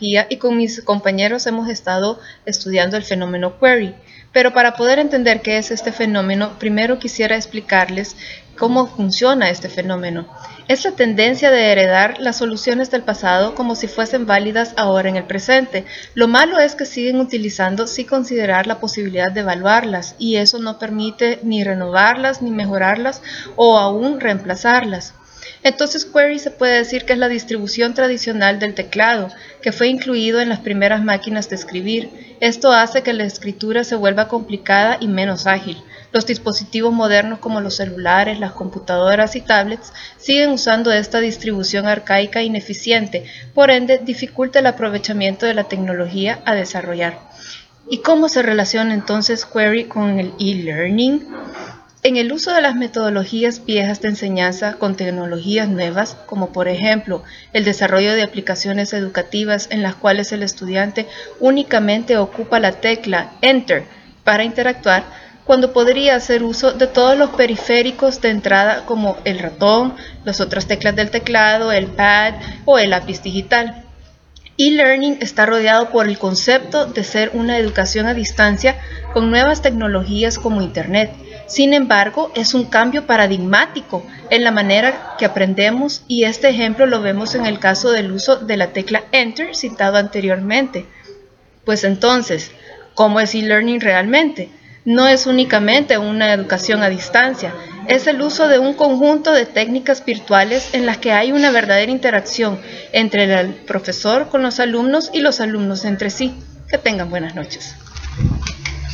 y con mis compañeros hemos estado estudiando el fenómeno query. Pero para poder entender qué es este fenómeno, primero quisiera explicarles cómo funciona este fenómeno. Es la tendencia de heredar las soluciones del pasado como si fuesen válidas ahora en el presente. Lo malo es que siguen utilizando sin considerar la posibilidad de evaluarlas y eso no permite ni renovarlas, ni mejorarlas o aún reemplazarlas. Entonces query se puede decir que es la distribución tradicional del teclado, que fue incluido en las primeras máquinas de escribir. Esto hace que la escritura se vuelva complicada y menos ágil. Los dispositivos modernos como los celulares, las computadoras y tablets siguen usando esta distribución arcaica e ineficiente, por ende dificulta el aprovechamiento de la tecnología a desarrollar. ¿Y cómo se relaciona entonces query con el e-learning? En el uso de las metodologías viejas de enseñanza con tecnologías nuevas, como por ejemplo el desarrollo de aplicaciones educativas en las cuales el estudiante únicamente ocupa la tecla Enter para interactuar, cuando podría hacer uso de todos los periféricos de entrada como el ratón, las otras teclas del teclado, el pad o el lápiz digital. E-learning está rodeado por el concepto de ser una educación a distancia con nuevas tecnologías como Internet, sin embargo, es un cambio paradigmático en la manera que aprendemos y este ejemplo lo vemos en el caso del uso de la tecla Enter citado anteriormente. Pues entonces, ¿cómo es e-learning realmente? No es únicamente una educación a distancia, es el uso de un conjunto de técnicas virtuales en las que hay una verdadera interacción entre el profesor con los alumnos y los alumnos entre sí. Que tengan buenas noches.